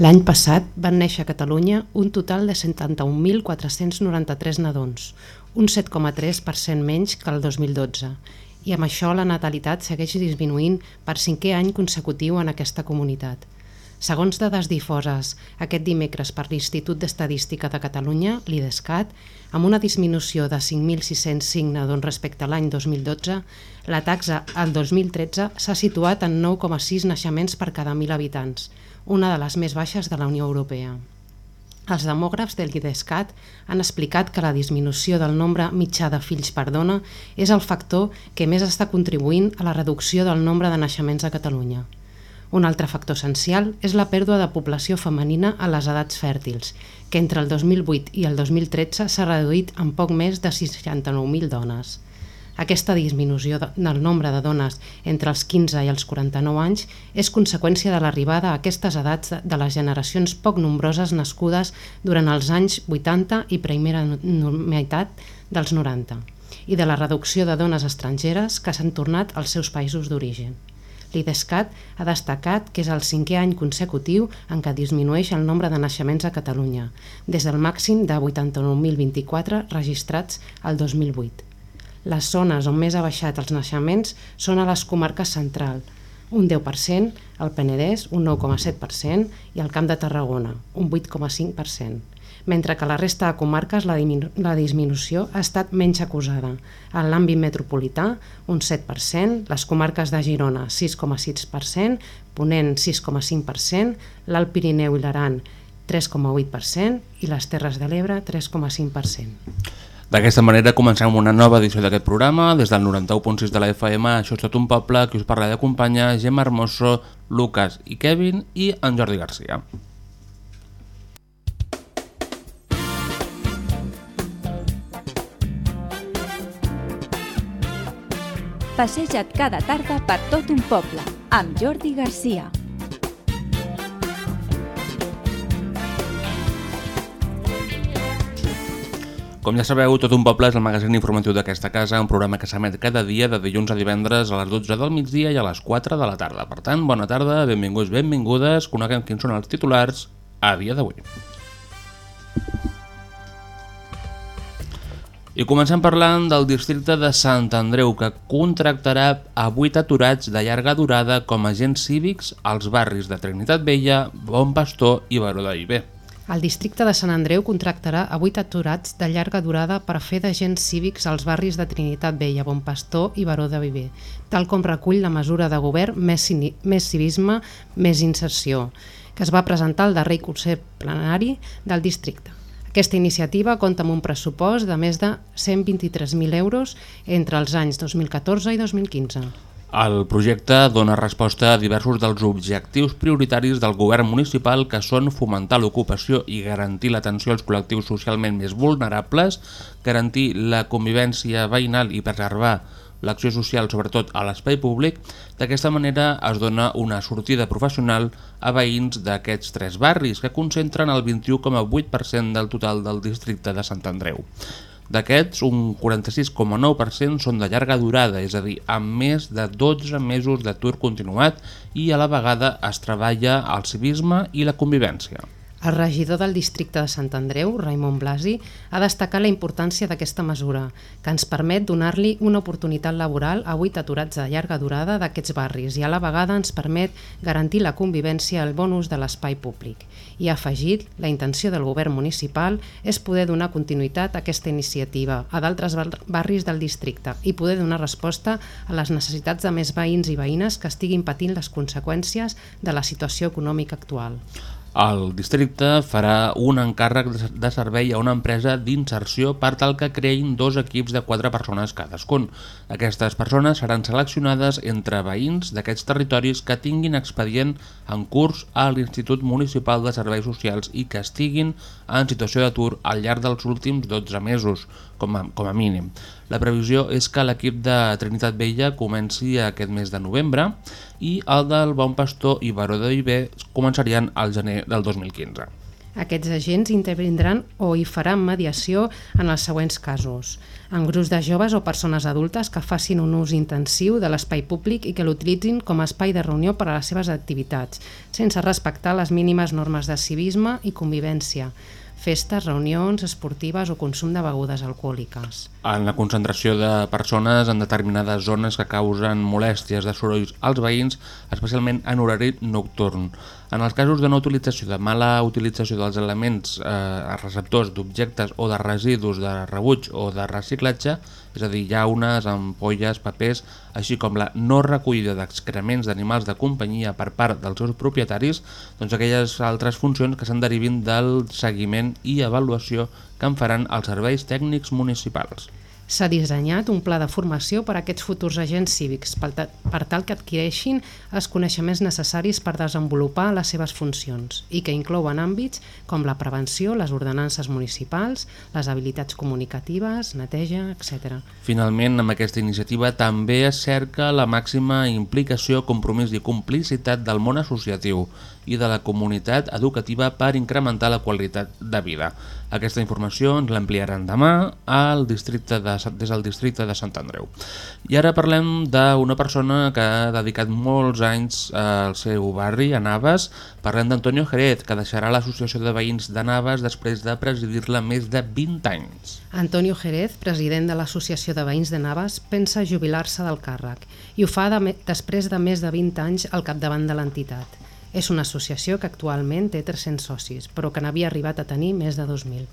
L'any passat van néixer a Catalunya un total de 71.493 nadons, un 7,3% menys que el 2012, i amb això la natalitat segueix disminuint per cinquè any consecutiu en aquesta comunitat. Segons dades difoses aquest dimecres per l'Institut d'Estadística de Catalunya, l'IDESCAT, amb una disminució de 5.605 nadons respecte a l'any 2012, la taxa al 2013 s'ha situat en 9,6 naixements per cada 1.000 habitants, una de les més baixes de la Unió Europea. Els demògrafs de l'IDESCAT han explicat que la disminució del nombre mitjà de fills per dona és el factor que més està contribuint a la reducció del nombre de naixements a Catalunya. Un altre factor essencial és la pèrdua de població femenina a les edats fèrtils, que entre el 2008 i el 2013 s'ha reduït en poc més de 69.000 dones. Aquesta disminució del nombre de dones entre els 15 i els 49 anys és conseqüència de l'arribada a aquestes edats de les generacions poc nombroses nascudes durant els anys 80 i primera meitat dels 90 i de la reducció de dones estrangeres que s'han tornat als seus països d'origen. L'IDESCAT ha destacat que és el cinquè any consecutiu en què disminueix el nombre de naixements a Catalunya, des del màxim de 89.024 registrats al 2008. Les zones on més ha baixat els naixements són a les comarques central, un 10%, el Penedès un 9,7% i el Camp de Tarragona un 8,5%, mentre que la resta de comarques la, la disminució ha estat menys acusada. En l'àmbit metropolità un 7%, les comarques de Girona 6,6%, Ponent 6,5%, l'Alt Pirineu i l'Aran 3,8% i les Terres de l'Ebre 3,5%. D'aquesta manera comencem una nova edició d'aquest programa. Des del 91.6 de la FM, això és tot un poble, que us parla d'acompanyar Gemma Hermoso, Lucas i Kevin i en Jordi Garcia. Passeja't cada tarda per tot un poble, amb Jordi Garcia. Com ja sabeu, Tot un poble és el magazín informatiu d'aquesta casa, un programa que s'emet cada dia de dilluns a divendres a les 12 del migdia i a les 4 de la tarda. Per tant, bona tarda, benvinguts, benvingudes, coneguem quins són els titulars a dia d'avui. I comencem parlant del districte de Sant Andreu, que contractarà a 8 aturats de llarga durada com agents cívics als barris de Trinitat Vella, Bon Pastor i Baró de Viver. El districte de Sant Andreu contractarà a 8 aturats de llarga durada per fer d'agents cívics als barris de Trinitat Vella, Bon Pastor i Baró de Viver, tal com recull la mesura de govern Més, més civisme, més inserció, que es va presentar al darrer Consell Plenari del districte. Aquesta iniciativa compta amb un pressupost de més de 123.000 euros entre els anys 2014 i 2015. El projecte dona resposta a diversos dels objectius prioritaris del govern municipal que són fomentar l'ocupació i garantir l'atenció als col·lectius socialment més vulnerables, garantir la convivència veïnal i preservar l'acció social, sobretot a l'espai públic. D'aquesta manera es dona una sortida professional a veïns d'aquests tres barris, que concentren el 21,8% del total del districte de Sant Andreu. D'aquests, un 46,9% són de llarga durada, és a dir, amb més de 12 mesos d'atur continuat i a la vegada es treballa el civisme i la convivència. El regidor del districte de Sant Andreu, Raimon Blasi, ha destacat la importància d'aquesta mesura, que ens permet donar-li una oportunitat laboral a vuit aturats de llarga durada d'aquests barris i a la vegada ens permet garantir la convivència al bon ús de l'espai públic. I ha afegit, la intenció del govern municipal és poder donar continuïtat a aquesta iniciativa a d'altres barris del districte i poder donar resposta a les necessitats de més veïns i veïnes que estiguin patint les conseqüències de la situació econòmica actual. El districte farà un encàrrec de servei a una empresa d'inserció per tal que creïn dos equips de quatre persones cadascun. Aquestes persones seran seleccionades entre veïns d'aquests territoris que tinguin expedient en curs a l'Institut Municipal de Serveis Socials i que estiguin en situació d'atur al llarg dels últims 12 mesos, com a, com a mínim. La previsió és que l'equip de Trinitat Vella comenci aquest mes de novembre i el del Bon Pastor i Baró de Viver començarien al gener del 2015. Aquests agents intervindran o hi faran mediació en els següents casos. En grups de joves o persones adultes que facin un ús intensiu de l'espai públic i que l'utilitzin com a espai de reunió per a les seves activitats, sense respectar les mínimes normes de civisme i convivència, festes, reunions esportives o consum de begudes alcohòliques. En la concentració de persones en determinades zones que causen molèsties de sorolls als veïns, especialment en horari nocturn. En els casos de no utilització de mala utilització dels elements eh, receptors d'objectes o de residus de rebuig o de reciclatge, és a dir, llaunes, ampolles, papers, així com la no recollida d'excrements d'animals de companyia per part dels seus propietaris, doncs aquelles altres funcions que se'n derivin del seguiment i avaluació que en faran els serveis tècnics municipals. S'ha dissenyat un pla de formació per a aquests futurs agents cívics per, per tal que adquireixin els coneixements necessaris per desenvolupar les seves funcions i que inclouen àmbits com la prevenció, les ordenances municipals, les habilitats comunicatives, neteja, etc. Finalment, amb aquesta iniciativa també es cerca la màxima implicació, compromís i complicitat del món associatiu i de la comunitat educativa per incrementar la qualitat de vida. Aquesta informació ens l'ampliaran demà al districte de, des del districte de Sant Andreu. I ara parlem d'una persona que ha dedicat molts anys al seu barri, a Naves. Parlem d'Antonio Jerez, que deixarà l'Associació de Veïns de Naves després de presidir-la més de 20 anys. Antonio Jerez, president de l'Associació de Veïns de Naves, pensa jubilar-se del càrrec i ho fa de després de més de 20 anys al capdavant de l'entitat. És una associació que actualment té 300 socis, però que n'havia arribat a tenir més de 2.000.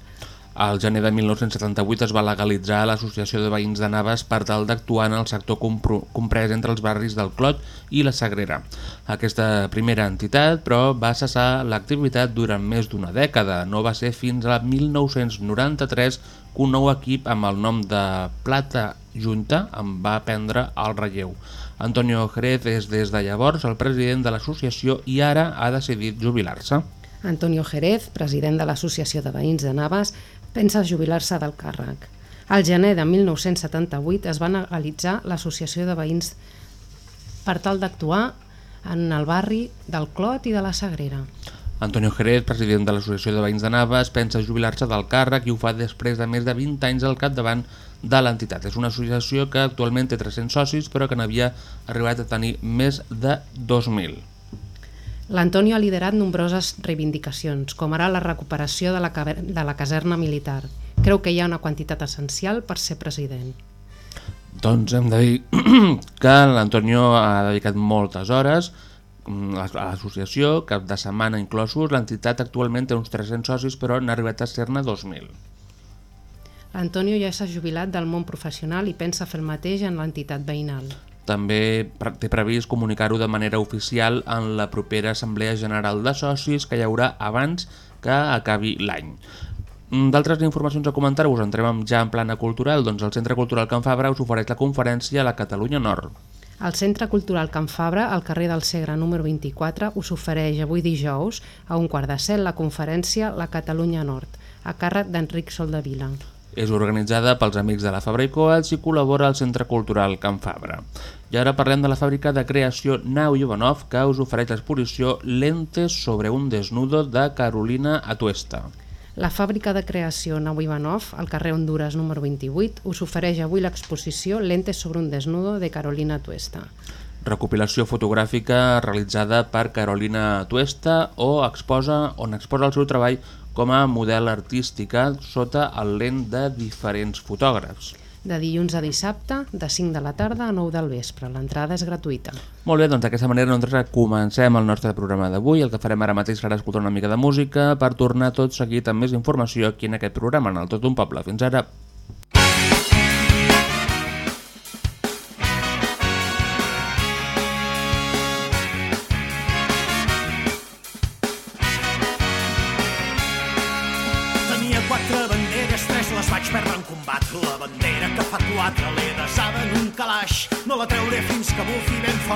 Al gener de 1978 es va legalitzar l'Associació de Veïns de Naves per tal d'actuar en el sector comprès entre els barris del Clot i la Sagrera. Aquesta primera entitat, però, va cessar l'activitat durant més d'una dècada. No va ser fins a 1993 que un nou equip amb el nom de Plata Junta en va prendre el relleu. Antonio Jerez és des de llavors el president de l'associació i ara ha decidit jubilar-se. Antonio Jerez, president de l'Associació de Veïns de Navas, pensa jubilar-se del càrrec. Al gener de 1978 es va legalitzar l'Associació de Veïns per tal d'actuar en el barri del Clot i de la Sagrera. Antonio Jerez, president de l'Associació de Veïns de Navas, pensa jubilar-se del càrrec i ho fa després de més de 20 anys al capdavant de l'entitat. És una associació que actualment té 300 socis però que n'havia arribat a tenir més de 2.000. L'Antonio ha liderat nombroses reivindicacions, com ara la recuperació de la, de la caserna militar. Creu que hi ha una quantitat essencial per ser president. Doncs hem de dir que l'Antonio ha dedicat moltes hores mm, a l'associació, cap de setmana inclosos, l'entitat actualment té uns 300 socis però n'ha arribat a ser-ne 2.000. Antonio ja s'ha jubilat del món professional i pensa fer el mateix en l'entitat veïnal. També té previst comunicar-ho de manera oficial en la propera Assemblea General de Socis que hi haurà abans que acabi l'any. Mm, d'altres informacions a comentar-vos, entrem ja en plana cultural, doncs el Centre Cultural Can Fabra us ofereix la conferència a la Catalunya Nord. El Centre Cultural Can Fabra, al carrer del Segre número 24, us ofereix avui dijous a un quart de set la conferència La Catalunya Nord, a càrrec d'Enric Soldavila. És organitzada pels amics de la Fabra i Coats i col·labora al Centre Cultural Can Fabra. I ara parlem de la fàbrica de creació Nau Ivanov que us ofereix l'exposició Lentes sobre un desnudo de Carolina Atuesta. La fàbrica de creació Nau Ivanov, al carrer Honduras número 28, us ofereix avui l'exposició Lentes sobre un desnudo de Carolina Atuesta recopilació fotogràfica realitzada per Carolina Tuesta o exposa, on exposa el seu treball com a model artística sota el lent de diferents fotògrafs. De dilluns a dissabte, de 5 de la tarda a 9 del vespre. L'entrada és gratuïta. Molt bé, doncs d'aquesta manera nosaltres comencem el nostre programa d'avui. El que farem ara mateix serà escoltar una mica de música per tornar tot seguit amb més informació aquí en aquest programa, en el Tot un Poble. Fins ara.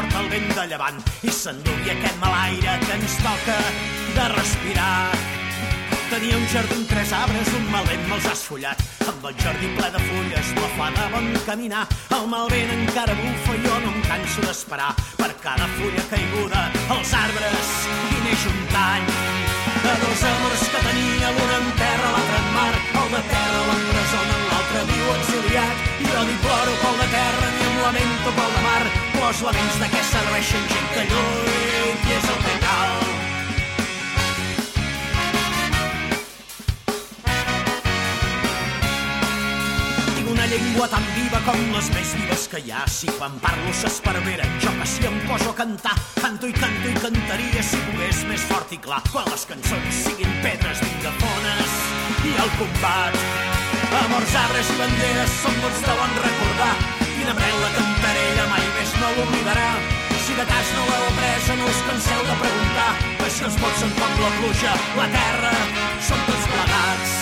Fort el vent de llevant i s'endugui aquest mal aire que ens toca de respirar. Tenia un jardí amb tres arbres, un mal vent me'ls ha esfollat. Amb el jardí ple de fulles no fa de bon caminar. El mal vent encara bufa jo no em canso d'esperar. Per cada fulla caiguda, els arbres hi neix un tall. De dos amors que tenia, l'un en terra, l'altre en mar. El de terra l'empresona, l'altre viu exiliat. I jo ni ploro pel de terra, ni em lamento pel de els laments de què serveixen gent que lluit i és el que cal. Tinc una llengua tan viva com les més vives que hi ha. Si quan parlo s'esparvera, jo que si em poso a cantar, canto i canto i cantaria si pogués més fort i clar. Quan les cançons siguin pedres vingafones i el combat. Amors, arbres i banderes són mots de bon recordar. Brel·la cantarella mai més no l'oblidarà. Si de cas no l'heu apresa, no us canseu de preguntar si els mots són com la pluja, la terra, són tots plegats.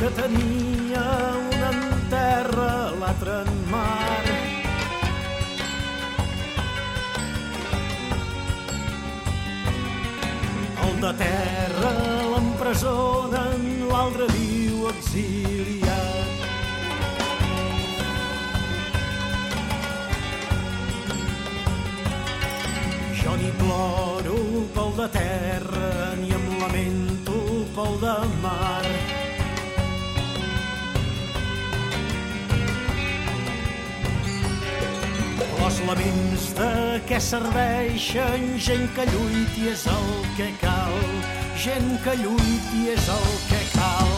que tenia l'empresonen, l'altre viu exiliat. Jo ni ploro pel de terra, ni em lamento pel de mar. Els laments de què serveixen gent que lluiti és el que cal, gent que lluiti és el que cal.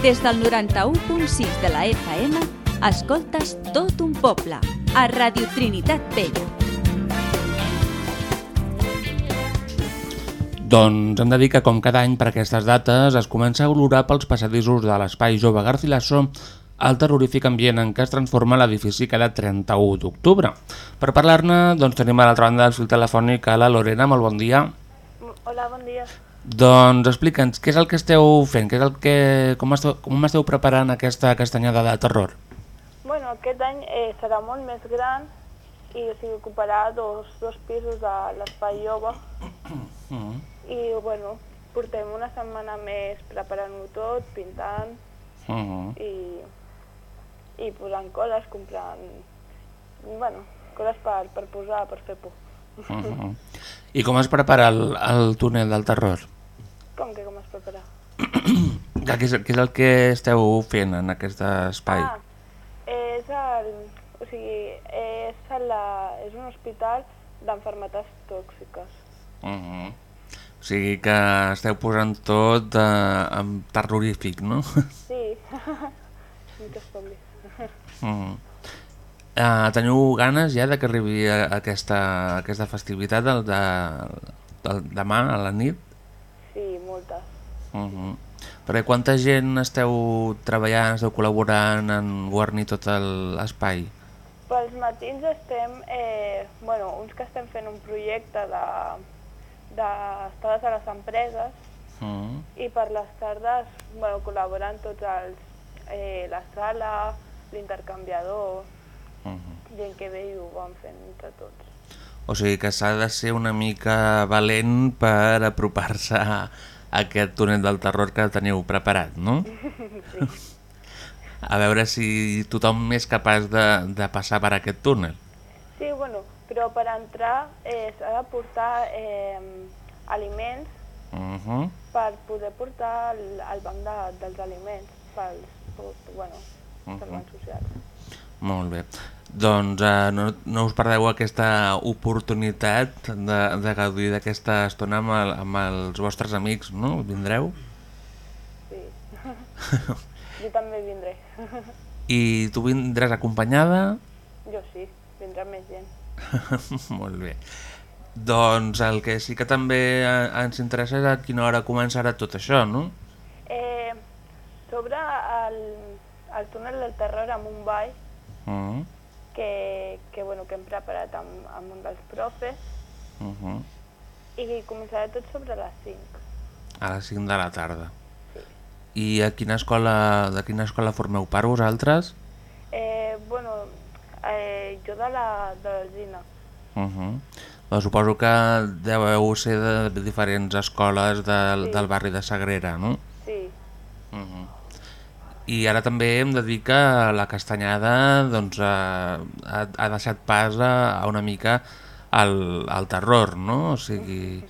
Des del 91.6 de la FM, escoltes tot un poble, a Radio Trinitat Vella. Doncs hem de dir que, com cada any per aquestes dates, es comença a olorar pels passadissos de l'espai jove Garcilaso el terrorífic ambient en què es transforma l'edifici cada 31 d'octubre. Per parlar-ne, doncs, tenim a l'altra banda del fil telefònic a la Lorena, molt bon dia. Hola, bon dia. Doncs explica'ns, què és el que esteu fent? Què és el que, com, esteu, com esteu preparant aquesta castanyada de terror? Bueno, aquest any eh, serà molt més gran i o sigui, ocuparà dos, dos pisos de l'espai jove Mm. i bueno, portem una setmana més preparant-ho tot, pintant Mm. i, i posant coses, comprant bueno, coses per, per posar, per fer por. Mm. I com es prepara el, el túnel del terror? Com que com es prepara? Què, és, què és el que esteu fent en aquest espai? Ah, és, el, o sigui, és, la, és un hospital d'enfermetats tòxiques. Uh -huh. O sigui que esteu posant tot eh, amb terrorífic, no? Sí, muchos zombies. Mm. Uh, teniu ganes ja de que arribi aquesta, aquesta festivitat del, de, del demà a la nit? Sí, moltes. Uh -huh. Perquè quanta gent esteu treballant, esteu col·laborant en guarnir tot l'espai? Pels matins estem, eh, bueno, uns que estem fent un projecte de d'estades a les empreses Mm. i per les tardes, bueno, col·laboren tots els, eh, la sala, l'intercanviador, Uh -huh. gent que ve i ho van fent entre tots. O sigui que s'ha de ser una mica valent per apropar-se a aquest túnel del terror que teniu preparat, no? sí. A veure si tothom és capaç de, de passar per aquest túnel. sí, bueno, però per entrar eh, s'ha de portar eh, aliments Uh -huh. per poder portar el, el banc de, dels aliments pels, bueno, Mhm. bancs socials. Molt bé. Doncs eh, no, no us perdeu aquesta oportunitat de, de gaudir d'aquesta estona amb, el, amb els vostres amics, no? Vindreu? Sí. jo també vindré. I tu vindràs acompanyada? jo sí, vindrà més gent. Molt bé. Doncs el que sí que també eh, ens interessa és a quina hora començarà tot això, no? Eh, sobre el, el túnel del terror amb un ball Uh que, que, bueno, que hem preparat amb, amb un dels profes. Uh -huh. i començarà tot sobre les 5. A les 5 de la tarda. I a quina escola, de quina escola formeu part vosaltres? Eh, bueno, eh, jo de la de l'Alzina. Uh -huh. Doncs suposo que deveu ser de diferents escoles del, Sí. del barri de Sagrera, no? Sí, Uh -huh. I ara també hem de dir que la castanyada doncs, ha, ha, ha deixat pas a, a una mica al, al terror, no? O sigui,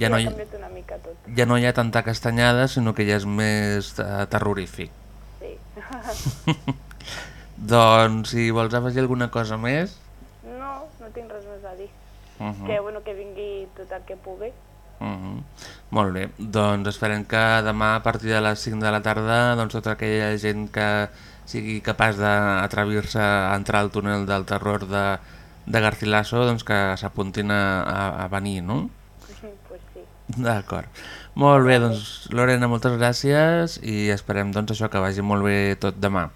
ja no, hi, canviat una mica tot. ja no hi ha tanta castanyada, sinó que ja és més eh, terrorífic. Sí. Doncs si vols afegir alguna cosa més... no, no tinc res més a dir. Uh -huh. Que, bueno, que vingui tot el que pugui. Uh -huh. Molt bé, doncs esperem que demà a partir de les 5 de la tarda doncs, tota aquella gent que sigui capaç d'atrevir-se a entrar al túnel del terror de, de Garcilaso doncs que s'apuntin a, a, a venir, no? pues sí. D'acord. Molt bé, doncs Lorena, moltes gràcies i esperem doncs això que vagi molt bé tot demà.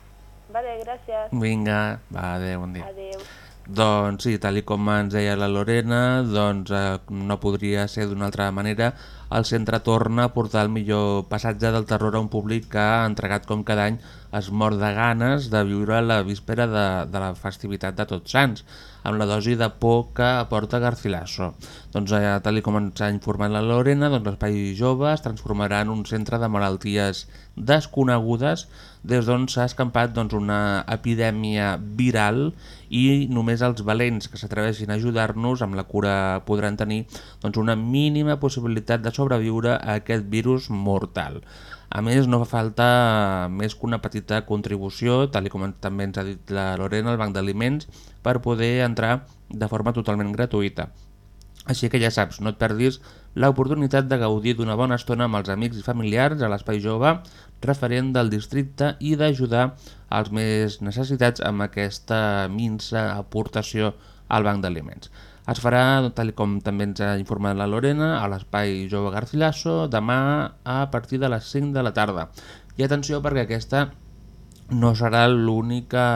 Vale, gràcies. Vinga, va, adéu, bon dia. Adéu. Doncs sí, tal com ens deia la Lorena, doncs eh, no podria ser d'una altra manera. El centre torna a portar el millor passatge del terror a un públic que ha entregat com cada any es mor de ganes de viure la víspera de, de la festivitat de Tots Sants, amb la dosi de por que aporta Garcilaso. Doncs eh, tal com ens ha informat la Lorena, doncs l'Espai Jove es transformarà en un centre de malalties desconegudes des d'on s'ha escampat doncs, una epidèmia viral i només els valents que s'atreveixin a ajudar-nos amb la cura podran tenir doncs, una mínima possibilitat de sobreviure a aquest virus mortal. A més, no fa falta més que una petita contribució, tal com també ens ha dit la Lorena, al Banc d'Aliments, per poder entrar de forma totalment gratuïta. Així que ja saps, no et perdis l'oportunitat de gaudir d'una bona estona amb els amics i familiars a l'Espai Jove, referent del districte, i d'ajudar els més necessitats amb aquesta minsa aportació al Banc d'Aliments. Es farà, tal com també ens ha informat la Lorena, a l'Espai Jove Garcilaso, demà a partir de les 5 de la tarda. I atenció perquè aquesta no serà l'única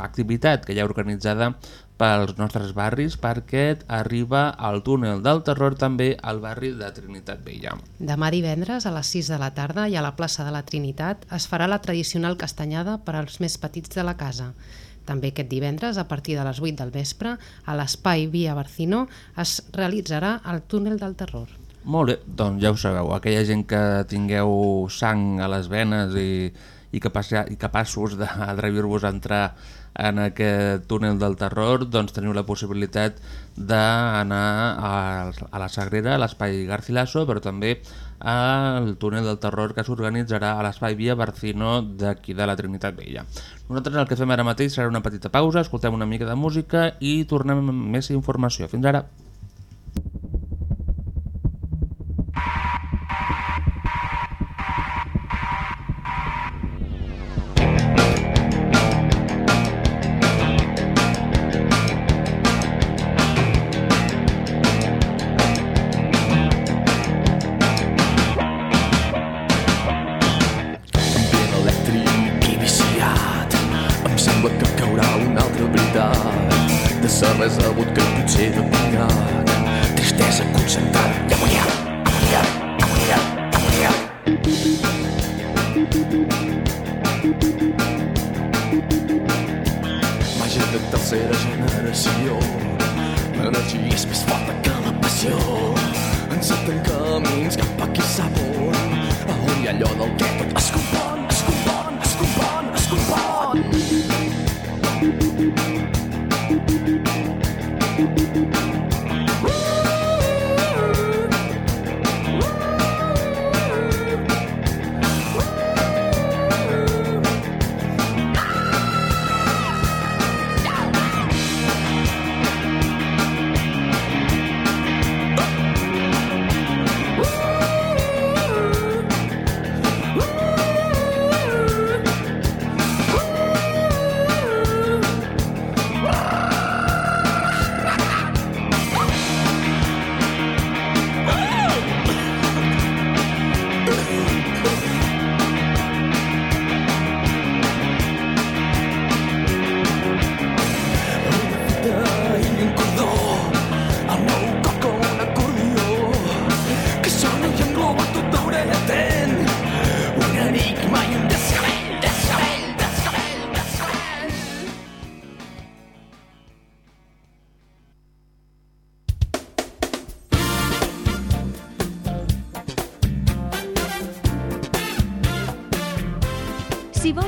activitat que hi ha organitzada pels nostres barris perquè arriba al túnel del terror també al barri de Trinitat Vella. Demà divendres a les 6 de la tarda i a la plaça de la Trinitat es farà la tradicional castanyada per als més petits de la casa. També aquest divendres, a partir de les 8 del vespre, a l'espai Via Barcino es realitzarà el túnel del terror. Molt bé, doncs ja ho sabeu, aquella gent que tingueu sang a les venes i, i, capaci, i capaços d'atrevir-vos a entrar en aquest túnel del terror, doncs teniu la possibilitat d'anar a, a la Sagrera, a l'espai Garcilaso, però també al túnel del terror que s'organitzarà a l'espai Via Barcino d'aquí de la Trinitat Vella. Nosaltres el que fem ara mateix serà una petita pausa, escoltem una mica de música i tornem amb més informació. Fins ara! ambient saber sabut que potser de pegat tristesa concentrada i amoniat, amoniat, amoniat, amoniat màgia de tercera generació. L'energia és més forta que la passió. Encerten camins cap a qui sap on. A on hi ha allò del que tot es compon,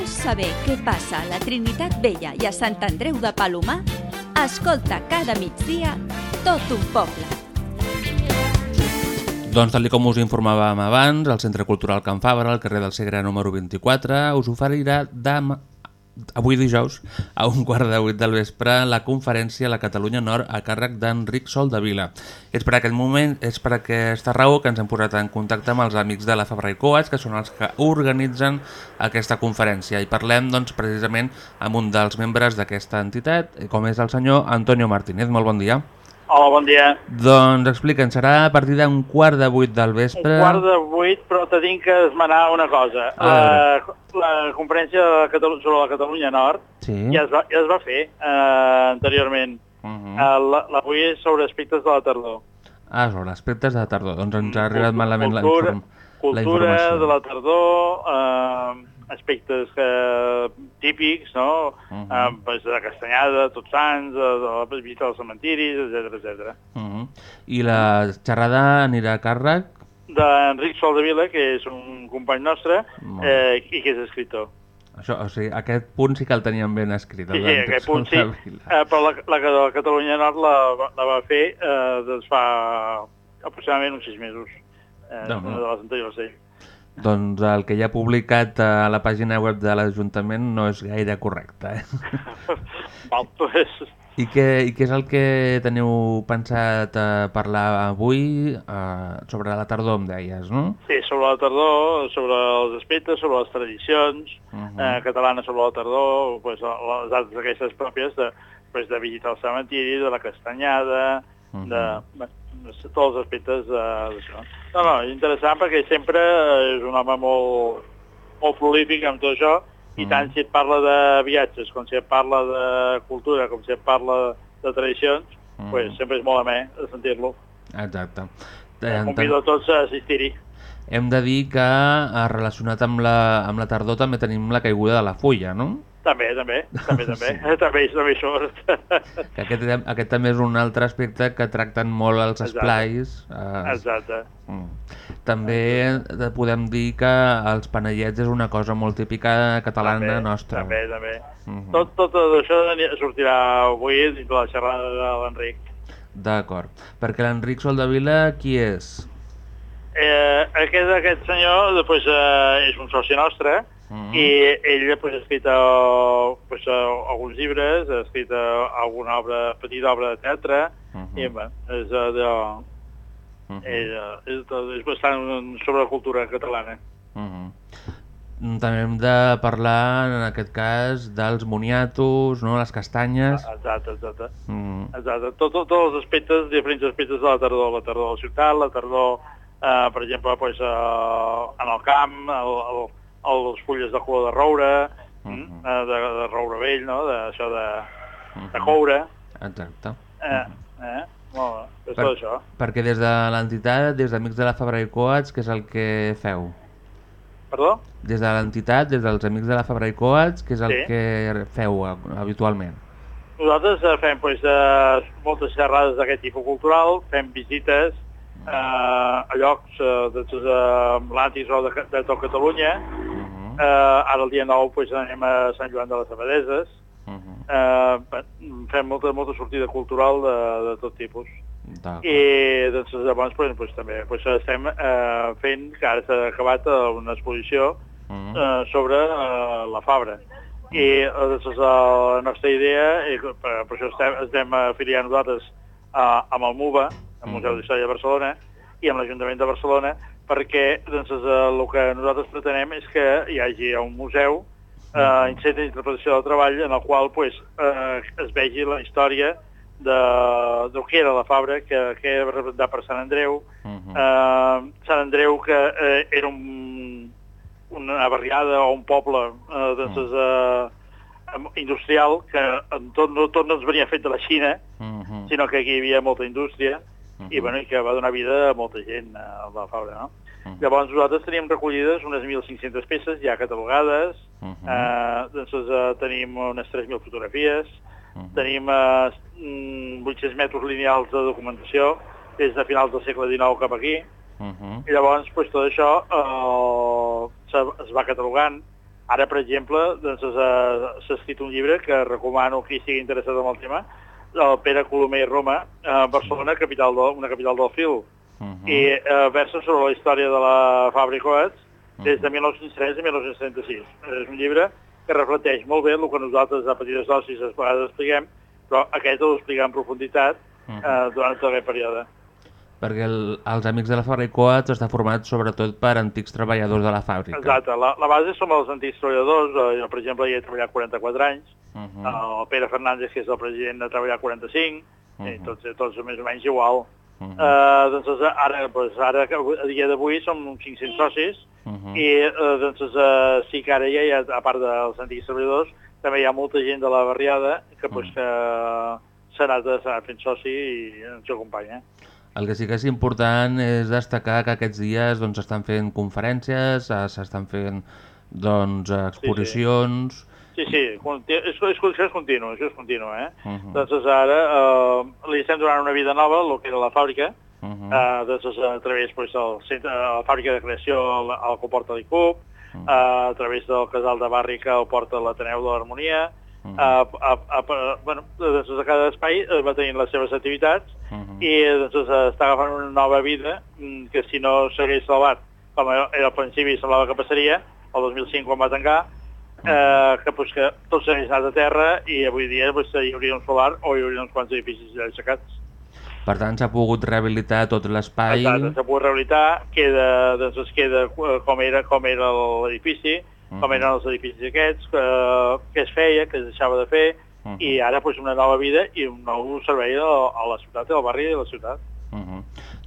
saber què passa a la Trinitat Vella i a Sant Andreu de Palomar, escolta cada migdia tot un poble. Doncs tal com us informàvem abans, el Centre Cultural Can Fabra, al carrer del Segre número 24, us oferirà demà, avui dijous, a un quart de vuit del vespre, la conferència a la Catalunya Nord a càrrec d'Enric Sol de Vila. És per aquest moment, és per aquesta raó que ens hem posat en contacte amb els amics de la Fabra i Coats, que són els que organitzen aquesta conferència. I parlem doncs, precisament amb un dels membres d'aquesta entitat, com és el senyor Antonio Martínez. Molt bon dia. Hola, bon dia. Doncs explica'ns, serà a partir d'un quart de vuit del Un vespre... quart de vuit, però te tinc que esmenar una cosa. A La, la conferència de Catalu sobre la Catalunya Nord Sí. ja, es va, ja es va fer eh, anteriorment. Uh -huh. Eh, la- L'avui és sobre aspectes de la tardor. Ah, sobre aspectes de tardor. Doncs ens ha arribat malament la, cultura, inform la cultura informació. de la tardor, eh, aspectes que, típics, no? Mhm. eh, pues, de Castanyada, Tots Sants, de, de la visita als cementiris, etc etc. Uh -huh. I la xerrada anirà a càrrec? D'Enric Soldevila, que és un company nostre Molt eh, i que és escriptor. Això, o sigui, aquest punt sí que el teníem ben escrit. Sí, sí, aquest punt sí, eh, però la, la, de Catalunya Nord la, la va fer eh, doncs fa aproximadament uns sis mesos, eh, No, no. de les anteriors, sí. Doncs el que ja ha publicat a la pàgina web de l'Ajuntament no és gaire correcte. Eh? Val, pues, I, què, I què és el que teniu pensat a parlar avui eh, sobre la tardor, em deies, no? sí, sobre la tardor, sobre els aspectes, sobre les tradicions Mhm. eh, catalanes sobre la tardor, pues, les arts aquestes pròpies de, pues, de visitar el cementiri, de la castanyada, de, bé, de tots els aspectes d'això. No, no, és interessant perquè sempre és un home molt, molt prolífic amb tot això, i Mhm. tant si et parla de viatges, com si et parla de cultura, com si et parla de tradicions, Mhm. pues, sempre és molt amè sentir-lo. Exacte. Eh, Convido a tots a assistir-hi. Hem de dir que eh, relacionat amb la, amb la tardor també tenim la caiguda de la fulla, no? També, també, també, també, també, també hi surt. Que aquest, aquest també és un altre aspecte que tracten molt els Exacte. esplais. Eh, Exacte. mm. També eh, podem dir que els panellets és una cosa molt típica catalana també, nostra. També, també. Mhm. Tot, tot això ani- sortirà avui dins la xerrada de l'Enric. D'acord. Perquè l'Enric Soldevila, qui és? Eh, aquest, aquest senyor després, eh, és un soci nostre Mhm. i ell pues, ha escrit eh, pues, eh, alguns llibres, ha escrit eh, alguna obra, petita obra de teatre Mhm. i bé, és, eh, de, Mhm. és, eh, és, és bastant sobre la cultura catalana. Mhm. Mm, També hem de parlar, en aquest cas, dels moniatos, no? les castanyes. Exacte, exacte. Mm. Exacte, tot, tot, tots els aspectes, diferents aspectes de la tardor, la tardor de la ciutat, la tardor, eh, per exemple, pues, eh, en el camp, el, el, les fulles de color de roure, Mhm. mm, eh, de, de roure vell, no?, d'això de, de Mhm. coure, Exacte. eh, eh, molt bé, és Per- tot això. Perquè des de l'entitat, des d'Amics de la Fabra i Coats, què és el que feu? Perdó? Des de l'entitat, des dels Amics de la Fabra i Coats, què és el Sí. que feu eh, habitualment? Nosaltres eh, fem pues, eh, moltes xerrades d'aquest tipus cultural, fem visites eh, a llocs eh, de, de emblemàtics o de, de tot Catalunya. Eh, ara el dia 9 pues, anem a Sant Joan de les Abadeses. Mhm. Eh, bé, fem molta, molta sortida cultural de, de tot tipus. I doncs, llavors pues, pues, també pues, estem eh, fent, que ara s'ha acabat eh, una exposició Mhm. eh, sobre eh, la Fabra. I eh, doncs, la nostra idea, i per, per això estem, estem afiliant nosaltres eh, amb el MUBA, el Museu Mhm. d'Història de Barcelona, i amb l'Ajuntament de Barcelona, perquè doncs, eh, el que nosaltres pretenem és que hi hagi un museu, eh, un centre d'interpretació del treball, en el qual pues, eh, es vegi la història de, del que era la Fabra, que, que era representat per Sant Andreu, Mhm. eh, Sant Andreu que eh, era un, una barriada o un poble eh, doncs, eh, industrial que en tot, no, tot no ens venia fet de la Xina, Mhm. sinó que aquí hi havia molta indústria i, Mhm. bueno, i que va donar vida a molta gent eh, a la Fabra. No? Mhm. Llavors nosaltres teníem recollides unes 1.500 peces ja catalogades, Mhm. eh, doncs eh, tenim unes 3.000 fotografies, Mhm. tenim eh, mm, 800 metres lineals de documentació des de finals del segle XIX cap aquí, Mhm. i llavors pues, tot això eh, se- es va catalogant Ara, per exemple, doncs, s'ha s'ha escrit un llibre que recomano qui estigui interessat en el tema, el Pere Colomer i Roma, a Barcelona, capital del, una capital del fil, Mhm. i eh, versa sobre la història de la fàbrica Coats des de 1903 a 1936. És un llibre que reflecteix molt bé el que nosaltres a petites dosis a vegades expliquem, però aquest ho explica en profunditat eh, durant tot aquest període. Perquè el, els Amics de la Fàbrica Coats està format sobretot per antics treballadors de la fàbrica. Exacte, la, la base som els antics treballadors, eh, jo per exemple hi he treballat 44 anys, Mhm. el Pere Fernández, que és el president, ha treballat 45, i tots, tots més o menys igual. Mhm. Eh, doncs ara, doncs, ara a dia d'avui som uns 500 socis Mhm. i eh, doncs, eh, sí que ara ja hi ha, a part dels antics treballadors, també hi ha molta gent de la barriada que, pues, que s'ha anat, anat fent soci i ens acompanya. El que sí que és important és destacar que aquests dies doncs, s'estan fent conferències, eh, s'estan fent doncs, exposicions... Sí, sí, conti- és, és, això és continu, això és continu, eh? Mhm. Doncs ara eh, li estem donant una vida nova, el que era la fàbrica, Mhm. eh, doncs a través pues, del centre, la fàbrica de creació el que porta l'ICUP, Mhm. eh, a través del casal de barri que el porta l'Ateneu de l'Harmonia, Mhm. a, a, a, a, bueno, doncs a cada espai eh, va tenint les seves activitats Mhm. i doncs, està agafant una nova vida mm, que si no s'hagués salvat, com era al principi semblava que passaria, el 2005 quan va tancar, eh, que, pues, que tot s'hagués anat a terra i avui dia pues, hi hauria un solar o hi hauria uns quants edificis aixecats. Per tant, s'ha pogut rehabilitar tot l'espai... S'ha pogut rehabilitar, queda, doncs es queda eh, com era, com era l'edifici, com eren els edificis aquests, que, que es feia, que es deixava de fer, i ara pues, una nova vida i un nou servei a, a la ciutat, al barri de la ciutat.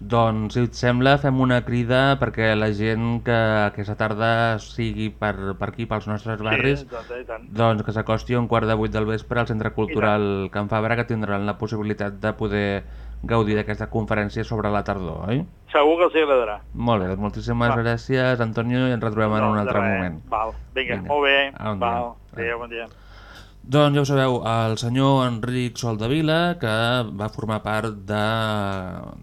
Doncs, si et sembla, fem una crida perquè la gent que aquesta tarda sigui per, per aquí, pels nostres barris, Sí, tant. doncs que s'acosti un quart de vuit del vespre al Centre Cultural Can Fabra, que tindran la possibilitat de poder gaudir d'aquesta conferència sobre la tardor, oi? Segur que els agradarà. Molt bé, doncs moltíssimes gràcies, Antonio, i ens retrobem en un altre res. moment. Val, vinga, Vinga. molt bé. Bon dia. Val, adéu, bon dia. Doncs ja ho sabeu, el senyor Enric Soldavila, que va formar part de...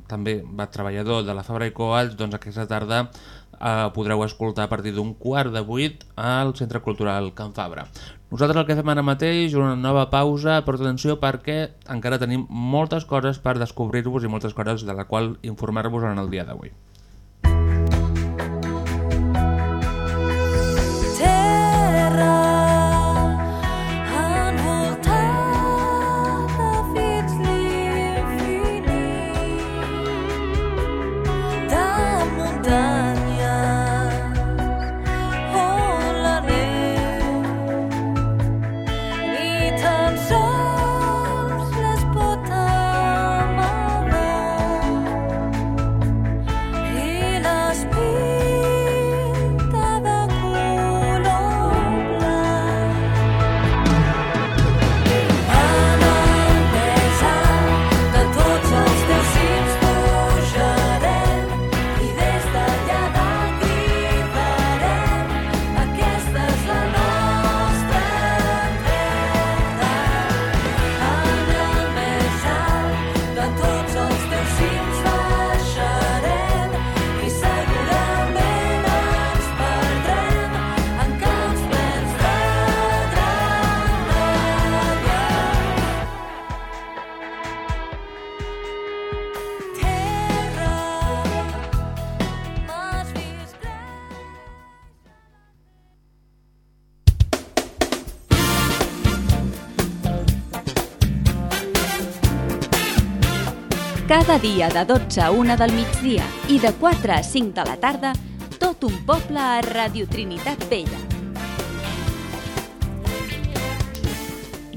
també va treballador de la Fabra i Coats, doncs aquesta tarda eh, podreu escoltar a partir d'un quart de vuit al Centre Cultural Can Fabra. Nosaltres el que fem ara mateix, una nova pausa, però atenció perquè encara tenim moltes coses per descobrir-vos i moltes coses de la qual informar-vos en el dia d'avui. Dia de 12 a 1 del migdia i de 4 a 5 de la tarda, tot un poble a Radio Trinitat Vella.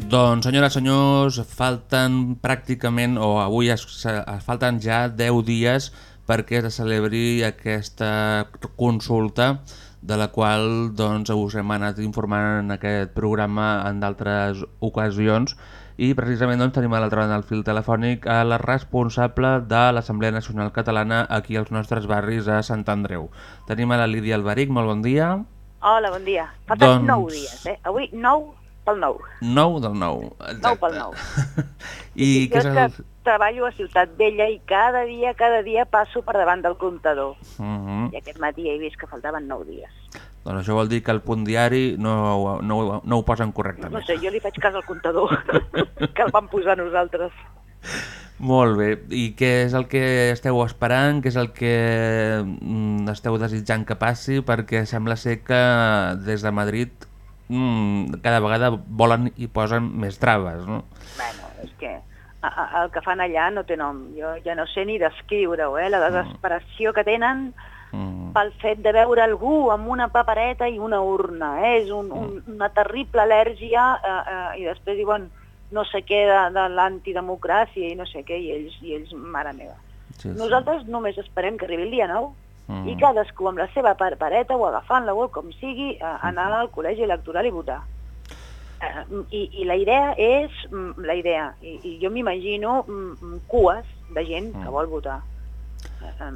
Doncs, senyores, senyors, falten pràcticament, o avui es, se, falten ja 10 dies perquè es celebri aquesta consulta de la qual doncs, us hem anat informant en aquest programa en d'altres ocasions i precisament doncs, tenim a l'altra banda del fil telefònic a la responsable de l'Assemblea Nacional Catalana aquí als nostres barris a Sant Andreu. Tenim a la Lídia Alberic, molt bon dia. Hola, bon dia. Falten Doncs- nou dies, eh? Avui nou pel nou. 9 del 9. Nou pel nou. I jo què és el... treballo a Ciutat Vella i cada dia, cada dia passo per davant del comptador. Uh -huh. I aquest matí he vist que faltaven nou dies. Doncs això vol dir que el punt diari no, no, no ho posen No correctament. sé, jo li faig cas al comptador, que el vam posar nosaltres. Molt bé. I què és el que esteu esperant? Què és el que mm, esteu desitjant que passi? Perquè sembla ser que des de Madrid mm, cada vegada volen i posen més traves, no? Bueno, és que el que fan allà no té nom. Jo ja no sé ni descriure-ho, eh? La desesperació que tenen Mm. pel fet de veure algú amb una papereta i una urna. Eh? És un, un, una terrible al·lèrgia eh, eh, i després diuen no sé què de, de l'antidemocràcia i no sé què, i ells, i ells mare meva. Sí, sí. Nosaltres només esperem que arribi el dia 9 Mm. i cadascú amb la seva papereta o agafant-la o com sigui, eh, anar al col·legi electoral i votar. Eh, i, I la idea és, mm, la idea, i, i jo m'imagino mm, mm, cues de gent que vol votar. Eh,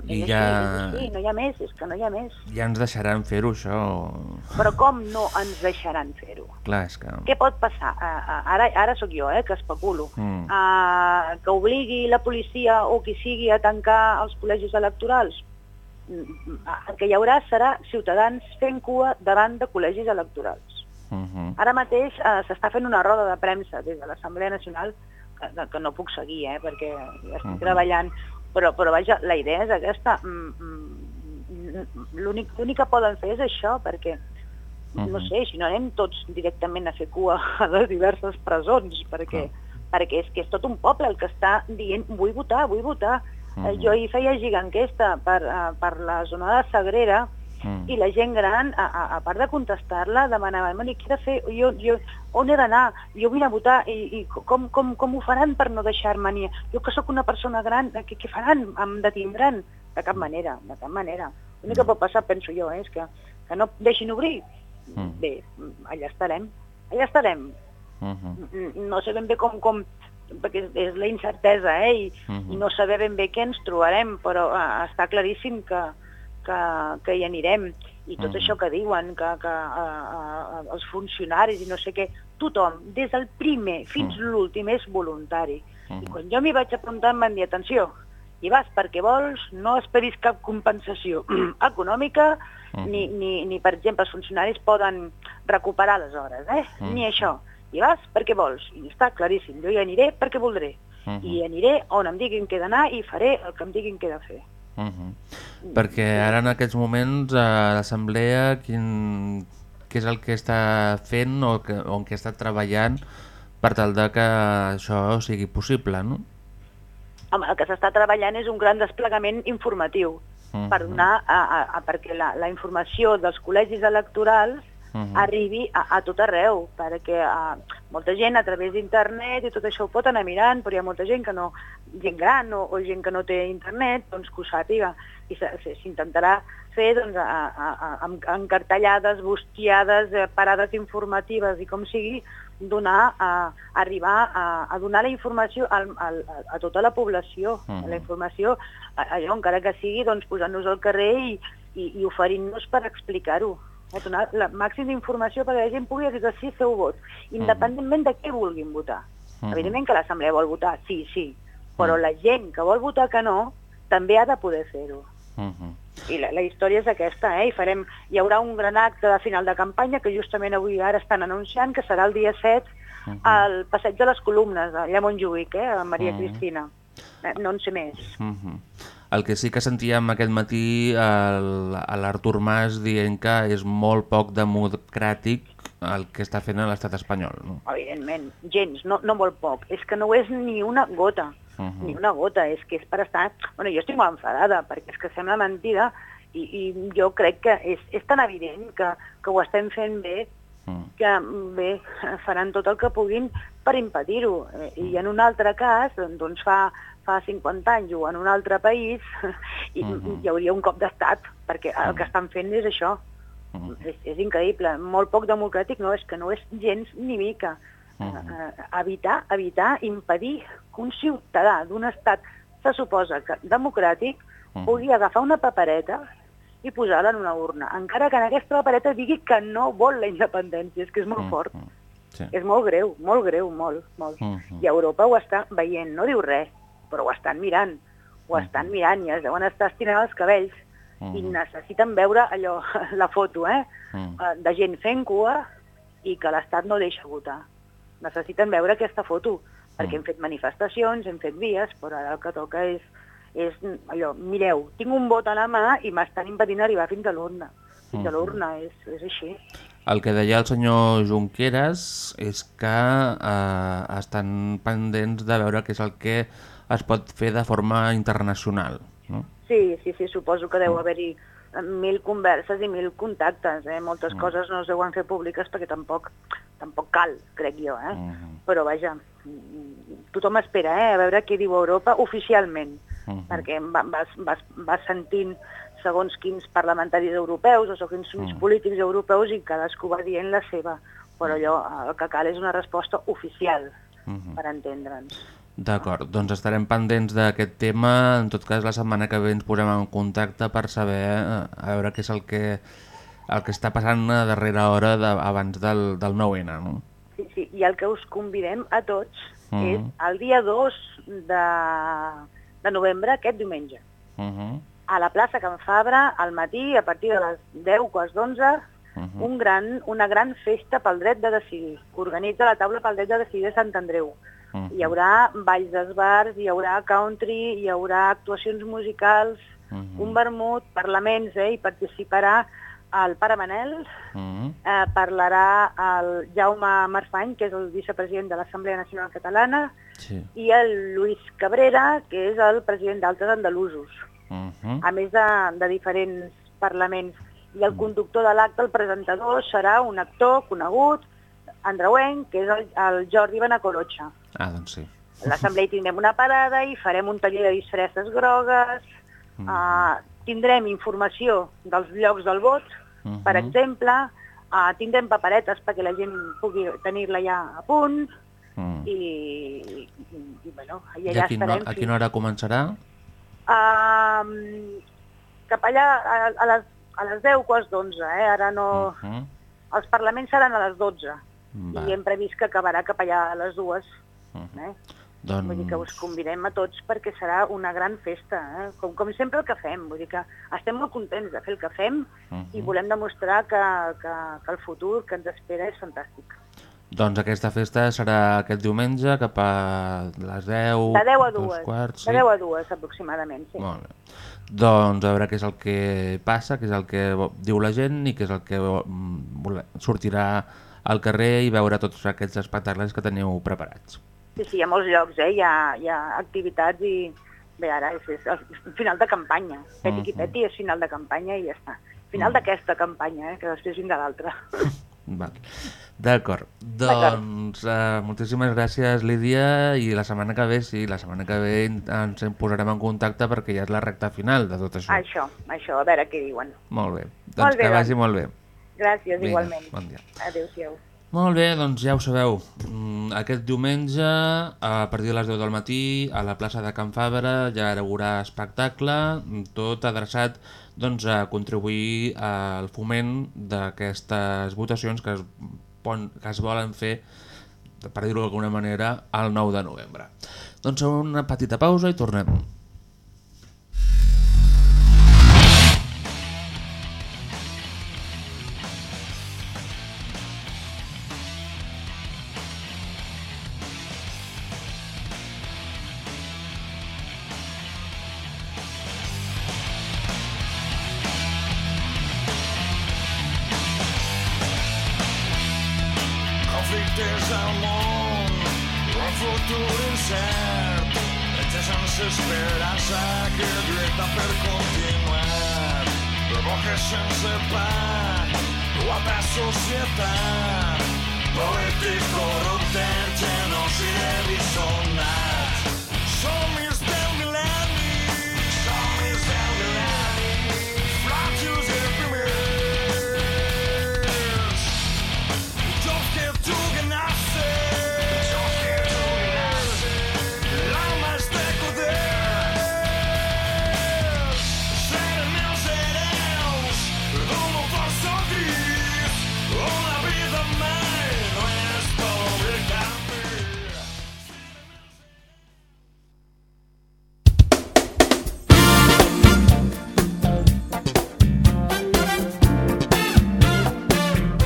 I ja- així, no hi ha més, és que no hi ha més. Ja ens deixaran fer-ho, això. Però com no ens deixaran fer-ho? Clar, és que... Què pot passar? Uh, uh, ara, ara sóc jo, eh, que especulo. Mm. Uh, que obligui la policia o qui sigui a tancar els col·legis electorals? Mm, El que hi haurà serà ciutadans fent cua davant de col·legis electorals. Mhm. Ara mateix uh, s'està fent una roda de premsa des de l'Assemblea Nacional que, que- no puc seguir, eh, perquè estic Mhm. treballant, però, però vaja, la idea és aquesta. Mm, mm, L'únic que poden fer és això, perquè no sé, si no anem tots directament a fer cua a les diverses presons, perquè, perquè és que és tot un poble el que està dient vull votar, vull votar. Eh, jo hi feia giganquesta per, eh, per la zona de Sagrera Mm. i la gent gran, a, a, a part de contestar-la, demanava, "Mani, què he de fer? Jo, jo, on he d'anar? Jo vull anar a votar i, i com, com, com ho faran per no deixar-me? ni- Jo que sóc una persona gran, eh, què, què faran? Em detindran? De cap manera, de cap manera. L'únic que pot passar, penso jo, eh, és que, que no deixin obrir. Mm. Bé, allà estarem, allà estarem. Mhm. Mm, No sé ben bé com, com perquè és, és la incertesa, eh? I, Mhm. i no saber ben bé què ens trobarem, però està claríssim que, que, que hi anirem. I tot Mhm. això que diuen, que, que eh, eh, els funcionaris i no sé què, tothom, des del primer fins l'últim, és voluntari. I quan jo m'hi vaig apuntar em van dir, atenció, hi vas perquè vols, no esperis cap compensació econòmica, ni, ni, ni, per exemple, els funcionaris poden recuperar les hores, eh? Mm. Ni això. Hi vas perquè vols, i està claríssim, jo hi aniré perquè voldré. Mhm. I aniré on em diguin que he d'anar i faré el que em diguin que he de fer. Mhm. Perquè ara en aquests moments a l'Assemblea quin... què és el que està fent o, que, o en què està treballant per tal de que això sigui possible, no? Home, el que s'està treballant és un gran desplegament informatiu Mhm. per donar a, a, a, perquè la, la informació dels col·legis electorals Mhm. arribi a, a tot arreu, perquè a, molta gent a través d'internet i tot això ho pot anar mirant, però hi ha molta gent que no, gent gran o, o gent que no té internet, doncs que ho sàpiga. I s'intentarà fer doncs, a, a, a, amb encartellades, bustiades, eh, parades informatives i com sigui, donar, a, arribar a, a donar la informació al, al, a tota la població, Mhm. la informació, a- allò encara que sigui doncs, posant-nos al carrer i, i, i oferint-nos per explicar-ho a donar la màxima informació perquè la gent pugui exercir el seu vot, independentment de què vulguin votar. Mhm. Evidentment que l'Assemblea vol votar, sí, sí, però la gent que vol votar que no també ha de poder fer-ho. Mhm. I la, la història és aquesta, eh? I farem, hi haurà un gran acte de final de campanya que justament avui ara estan anunciant que serà el dia 7 al Passeig de les Columnes, allà a Montjuïc, eh? a Maria Mhm. Cristina. Eh, No en sé més. Mhm. El que sí que sentíem aquest matí a l'Artur Mas dient que és molt poc democràtic el que està fent l'estat espanyol. No? Evidentment, gens, no, no molt poc. És que no és ni una gota, Mhm. ni una gota. És que és per estar... Bueno, jo estic molt enfadada, perquè és que sembla mentida i, i jo crec que és, és tan evident que, que ho estem fent bé que bé, faran tot el que puguin per impedir-ho. Eh, I en un altre cas, doncs fa, fa 50 anys o en un altre país, i, hi hauria un cop d'estat, perquè el que estan fent és això. És, és increïble, molt poc democràtic, no, és que no és gens ni mica. Eh, eh, evitar, evitar, impedir que un ciutadà d'un estat se suposa que democràtic pugui agafar una papereta i posar-la en una urna, encara que en aquesta papereta digui que no vol la independència, és que és molt fort. Sí. És molt greu, molt greu, molt, molt. Mhm. I Europa ho està veient, no diu res, però ho estan mirant, ho estan mirant i es deuen estar estirant els cabells. i necessiten veure allò, la foto, eh? Mm. eh, de gent fent cua i que l'Estat no deixa votar. Necessiten veure aquesta foto, perquè hem fet manifestacions, hem fet vies, però ara el que toca és, és allò, mireu, tinc un vot a la mà i m'estan impedint arribar fins a l'urna. Fins a Mhm. l'urna, és, és així. El que deia el senyor Junqueras és que eh, estan pendents de veure què és el que es pot fer de forma internacional. No? Sí, sí, sí, suposo que deu haver-hi mil converses i mil contactes, eh? Moltes coses no es deuen fer públiques perquè tampoc, tampoc cal, crec jo, eh? Però vaja, mm, tothom espera, eh? A veure què diu Europa oficialment, perquè va- vas, vas, vas sentint segons quins parlamentaris europeus o segons quins polítics europeus i cadascú va dient la seva. Però allò, el que cal és una resposta oficial, per entendre'ns. D'acord, doncs estarem pendents d'aquest tema. En tot cas, la setmana que ve ens posem en contacte per saber eh, a veure què és el que, el que està passant a darrera hora de, abans del, del 9-N. No? Sí, sí, i el que us convidem a tots Mhm. és el dia 2 de, de novembre, aquest diumenge, Uh -huh. A la plaça Can Fabra, al matí, a partir de les 10, quarts d'11, Mhm. un gran, una gran festa pel dret de decidir. Organitza la taula pel dret de decidir de Sant Andreu. Mhm. Hi haurà balls d'esbars, hi haurà country, hi haurà actuacions musicals, Mhm. un vermut, parlaments, eh? hi participarà el pare Manel, Mhm. eh, parlarà el Jaume Marfany, que és el vicepresident de l'Assemblea Nacional Catalana, Sí. i el Lluís Cabrera, que és el president d'Altres Andalusos, Uh -huh. a més de, de diferents parlaments. I el conductor de l'acte, el presentador, serà un actor conegut, andreuenc, que és el, el Jordi Benacorotxa. Ah, doncs sí. A l'assemblea tindrem una parada i farem un taller de disfresses grogues, Mm. uh, tindrem informació dels llocs del vot, Mhm. per exemple, uh, tindrem paperetes perquè la gent pugui tenir-la ja a punt Mm. i, i, i bueno, i I allà a, quina, estarem. a quina hora començarà? Uh, cap allà a, a, les, a les 10 quarts d'11, eh? ara no... Uh -huh. Els parlaments seran a les 12 Va. i hem previst que acabarà cap allà a les dues. Eh? Doncs... Vull dir que us convidem a tots perquè serà una gran festa, eh? com, com sempre el que fem. Vull dir que estem molt contents de fer el que fem i Mhm. volem demostrar que, que, que el futur que ens espera és fantàstic. Doncs aquesta festa serà aquest diumenge cap a les 10, De 10 a dos 2, quarts, de 10 a 2 aproximadament, sí. Molt bé. Doncs a veure què és el que passa, què és el que diu la gent i què és el que sortirà al carrer i veure tots aquests espectacles que teniu preparats. Sí, sí, hi ha molts llocs, eh? hi, ha, hi ha activitats i bé, ara és, és el final de campanya. Peti qui Mhm. peti és final de campanya i ja està. Final d'aquesta campanya, eh? que després vindrà l'altra. D'acord. Doncs uh, moltíssimes gràcies, Lídia, i la setmana que ve, sí, la setmana que ve ens en posarem en contacte perquè ja és la recta final de tot això. Això, això, a veure què diuen. Molt bé. Doncs Molt bé, que doncs. vagi molt bé. Gràcies, Vinga, igualment. bon dia. Adéu-siau. Molt bé, doncs ja ho sabeu. Mm, Aquest diumenge, a partir de les 10 del matí, a la plaça de Can Fabra ja hi haurà espectacle, tot adreçat doncs, a contribuir al foment d'aquestes votacions que es, pon, que es volen fer, per dir-ho d'alguna manera, el 9 de novembre. Doncs una petita pausa i tornem. Torturen cert Ella sense esperança que lluita per continuar Provoca sense pa Guapa societat Polític corrupte que no s'hi deu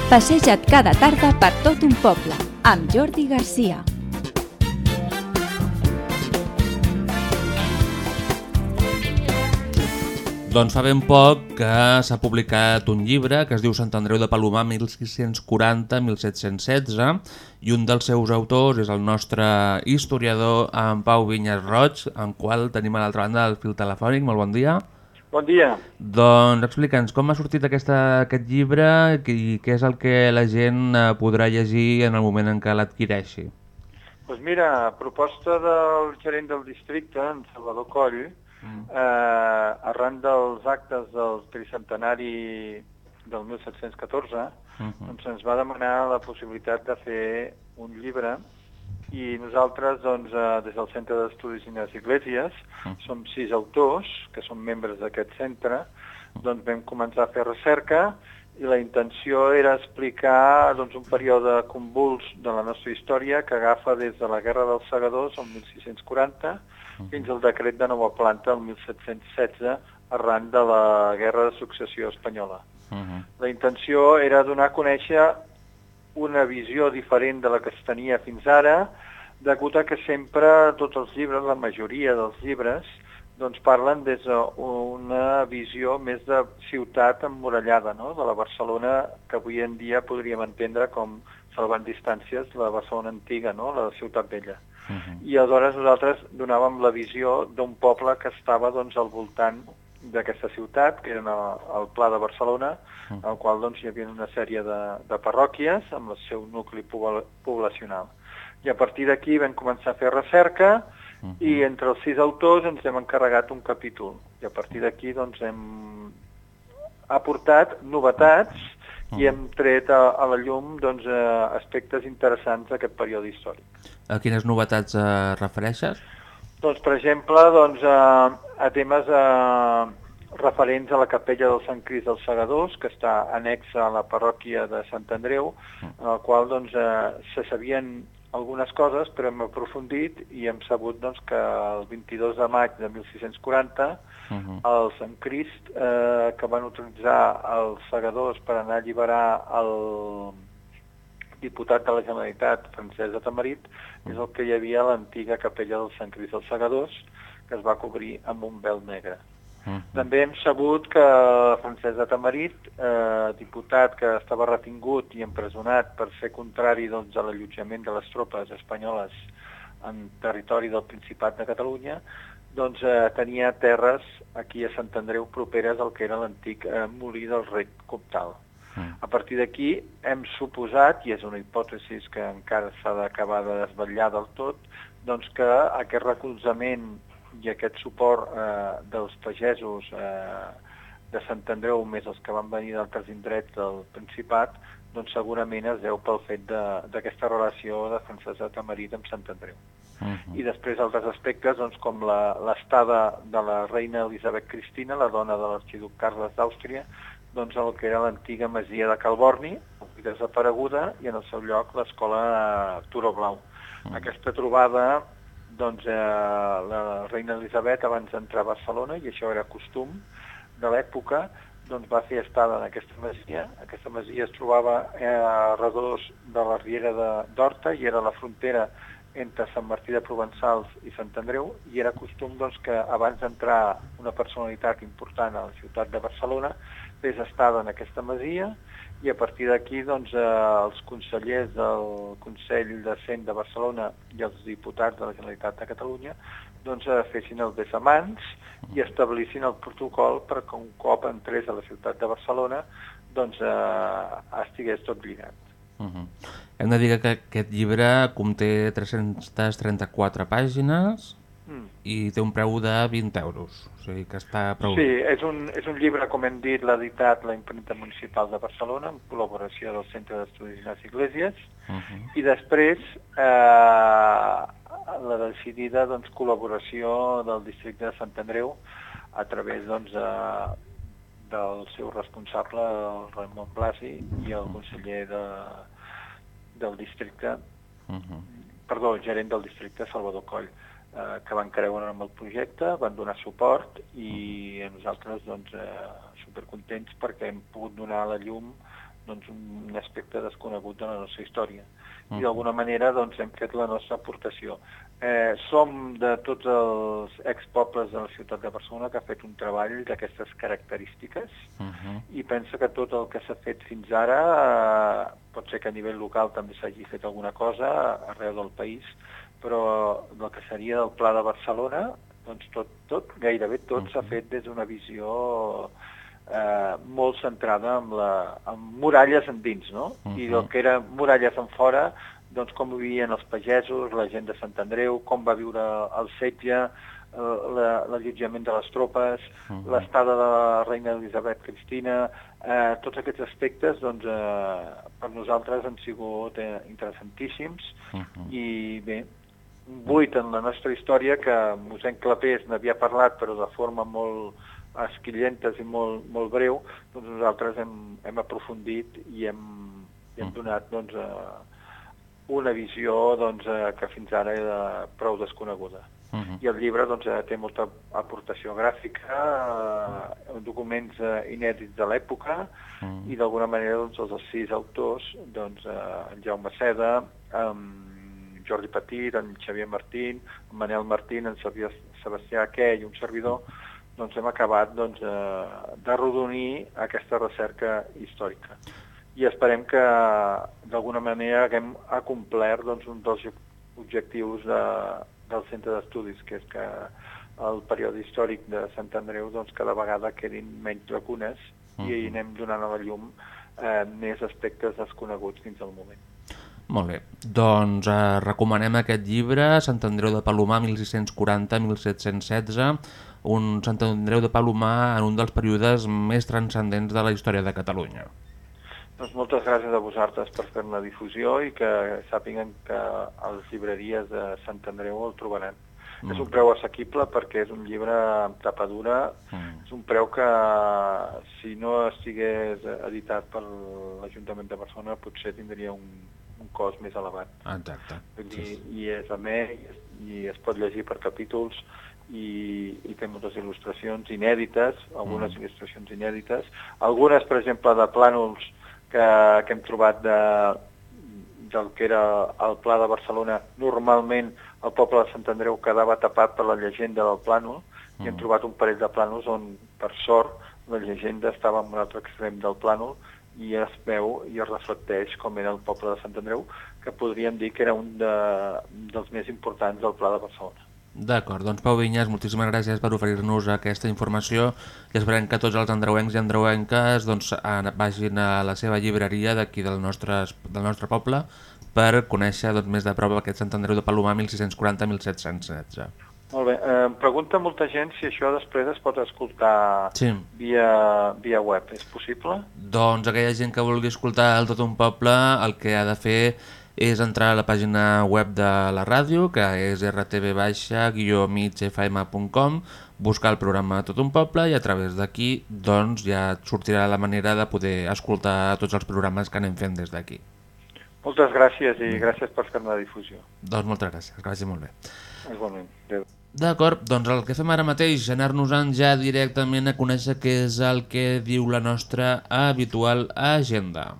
Passeja't cada tarda per tot un poble, amb Jordi Garcia. Doncs fa ben poc que s'ha publicat un llibre que es diu Sant Andreu de Palomar 1640-1716 i un dels seus autors és el nostre historiador en Pau Vinyes Roig, en qual tenim a l'altra banda el fil telefònic. Molt bon dia. Bon dia. Doncs explica'ns com ha sortit aquesta, aquest llibre i què és el que la gent eh, podrà llegir en el moment en què l'adquireixi. Doncs mira, a proposta del gerent del districte, en Salvador Coll, mm. eh, arran dels actes del tricentenari del 1714, Mhm. doncs ens va demanar la possibilitat de fer un llibre i nosaltres, doncs, eh, des del Centre d'Estudis i les Iglesias, som sis autors que som membres d'aquest centre, doncs vam començar a fer recerca i la intenció era explicar doncs, un període convuls de la nostra història que agafa des de la Guerra dels Segadors, el 1640, fins al decret de nova planta, el 1716, arran de la Guerra de Successió Espanyola. La intenció era donar a conèixer una visió diferent de la que es tenia fins ara, degut a que sempre tots els llibres, la majoria dels llibres, doncs parlen des d'una visió més de ciutat emmurallada, no? de la Barcelona que avui en dia podríem entendre com, salvant distàncies, la Barcelona antiga, no? la ciutat vella. I aleshores nosaltres donàvem la visió d'un poble que estava doncs, al voltant d'aquesta ciutat, que era el, el Pla de Barcelona, al qual doncs, hi havia una sèrie de, de parròquies amb el seu nucli pobl poblacional. I a partir d'aquí vam començar a fer recerca i entre els sis autors ens hem encarregat un capítol. I a partir d'aquí doncs, hem aportat novetats i hem tret a, a la llum doncs, eh, aspectes interessants d'aquest període històric. A quines novetats eh, refereixes? Doncs, per exemple, doncs, a, a temes eh, referents a la capella del Sant Crist dels Segadors, que està anexa a la parròquia de Sant Andreu, en el qual doncs, eh, se sabien algunes coses, però hem aprofundit i hem sabut doncs, que el 22 de maig de 1640 el Sant Crist, eh, que van utilitzar els segadors per anar a alliberar el diputat de la Generalitat, Francesc de Tamarit, és el que hi havia a l'antiga capella del Sant Crist dels Segadors, que es va cobrir amb un vel negre. També hem sabut que Francesc de Tamarit, eh, diputat que estava retingut i empresonat per ser contrari doncs, a l'allotjament de les tropes espanyoles en territori del Principat de Catalunya, doncs eh, tenia terres aquí a Sant Andreu properes al que era l'antic eh, molí del rei Comtal. A partir d'aquí hem suposat, i és una hipòtesi que encara s'ha d'acabar de desvetllar del tot, doncs que aquest recolzament i aquest suport eh, dels pagesos eh, de Sant Andreu, més els que van venir d'altres indrets del Principat, doncs segurament es deu pel fet de- d'aquesta relació de Francesc de Tamarit amb Sant Andreu. I després altres aspectes, doncs, com l'estada de la reina Elisabet Cristina, la dona de l'arxiduc Carles d'Àustria, doncs el que era l'antiga masia de Calborni, desapareguda, i en el seu lloc l'escola Turó Blau. Aquesta trobada, doncs, eh, la reina Elisabet abans d'entrar a Barcelona, i això era costum de l'època, doncs va fer estada en aquesta masia. Aquesta masia es trobava eh, a redós de la Riera d'Horta i era la frontera entre Sant Martí de Provençals i Sant Andreu i era costum doncs, que abans d'entrar una personalitat important a la ciutat de Barcelona fes estada en aquesta masia i a partir d'aquí doncs, eh, els consellers del Consell de Cent de Barcelona i els diputats de la Generalitat de Catalunya doncs, eh, fessin el desamants i establissin el protocol perquè un cop entrés a la ciutat de Barcelona doncs, eh, estigués tot lligat. Uh -huh. Hem de dir que aquest llibre conté 334 pàgines Mm. i té un preu de 20 euros, o sigui que està prou Sí, és un, és un llibre, com hem dit, l'ha editat la impremta municipal de Barcelona en col·laboració del Centre d'Estudis i les Iglesias Uh -huh. i després eh, la decidida doncs, col·laboració del districte de Sant Andreu a través doncs, de, del seu responsable, el Ramon Blasi, i el conseller de, del districte, Uh -huh. perdó, el gerent del districte, Salvador Coll, eh, que van creure en el projecte, van donar suport i nosaltres doncs, eh, supercontents perquè hem pogut donar a la llum doncs, un aspecte desconegut de la nostra història. I Mm. d'alguna manera doncs, hem fet la nostra aportació. Eh, som de tots els expobles de la ciutat de Barcelona que ha fet un treball d'aquestes característiques i pensa que tot el que s'ha fet fins ara, eh, pot ser que a nivell local també s'hagi fet alguna cosa arreu del país, però el que seria del Pla de Barcelona, doncs tot, tot gairebé tot s'ha fet des d'una visió eh, molt centrada en, la, en muralles endins, no? I el que era muralles en fora, doncs com vivien els pagesos, la gent de Sant Andreu, com va viure el setge, eh, la- l'allotjament de les tropes, l'estada de la reina Elisabet Cristina, eh, tots aquests aspectes doncs, eh, per nosaltres han sigut eh, interessantíssims. I bé, un buit en la nostra història que mossèn Clapés n'havia parlat però de forma molt esquillentes i molt, molt breu, doncs nosaltres hem, hem aprofundit i hem, hem donat doncs, eh, una visió doncs, eh, que fins ara era prou desconeguda. I el llibre doncs, eh, té molta aportació gràfica, eh, documents eh, inèdits de l'època i d'alguna manera doncs, els sis autors, doncs, eh, en Jaume Seda, en Jordi Petit, en Xavier Martín, en Manel Martín, en Sebastià i un servidor, doncs hem acabat doncs, eh, de rodonir aquesta recerca històrica. I esperem que d'alguna manera haguem acomplert doncs, un dels objectius de, del centre d'estudis, que és que el període històric de Sant Andreu doncs, cada vegada quedin menys lacunes i hi anem donant a la llum eh, més aspectes desconeguts fins al moment. Molt bé, doncs eh, recomanem aquest llibre, Sant Andreu de Palomar 1640-1716, un Sant Andreu de Palomar en un dels períodes més transcendents de la història de Catalunya. Doncs moltes gràcies a vosaltres per fer-ne difusió i que sàpiguen que a les llibreries de Sant Andreu el trobaran. Mm. És un preu assequible perquè és un llibre amb tapa dura, mm. és un preu que si no estigués editat per l'Ajuntament de Barcelona potser tindria un, un cost més elevat. Exacte. Dir, I és amè i es, i es pot llegir per capítols i, i té moltes il·lustracions inèdites, algunes mm. il·lustracions inèdites, algunes, per exemple, de plànols que, que hem trobat de, del que era el Pla de Barcelona. Normalment el poble de Sant Andreu quedava tapat per la llegenda del plànol mm. i hem trobat un parell de plànols on, per sort, la llegenda estava en un altre extrem del plànol i es veu i es reflecteix com era el poble de Sant Andreu, que podríem dir que era un de, dels més importants del Pla de Barcelona. D'acord, doncs Pau Vinyes, moltíssimes gràcies per oferir-nos aquesta informació i esperem que tots els andreuencs i andreuenques doncs, vagin a la seva llibreria d'aquí del, nostre, del nostre poble per conèixer doncs, més de prop aquest Sant Andreu de Palomar 1640-1716. Molt bé. Eh, pregunta molta gent si això després es pot escoltar Sí. via, via web. És possible? Doncs aquella gent que vulgui escoltar el Tot un Poble el que ha de fer és entrar a la pàgina web de la ràdio, que és rtv-migfm.com, buscar el programa Tot un Poble i a través d'aquí doncs, ja et sortirà la manera de poder escoltar tots els programes que anem fent des d'aquí. Moltes gràcies i gràcies per fer-ne la difusió. Doncs moltes gràcies, que vagi molt bé. Igualment. Adéu. D'acord, doncs el que fem ara mateix, anar-nos-en ja directament a conèixer què és el que diu la nostra habitual agenda.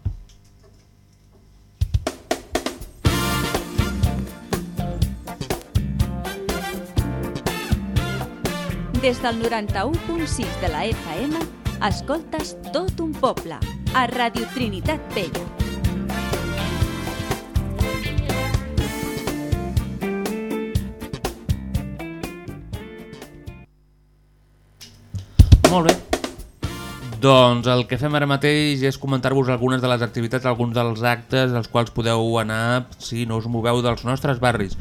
Des del 91.6 de la FM, escoltes tot un poble, a Radio Trinitat Vella. Molt bé. Doncs el que fem ara mateix és comentar-vos algunes de les activitats, alguns dels actes als quals podeu anar si no us moveu dels nostres barris.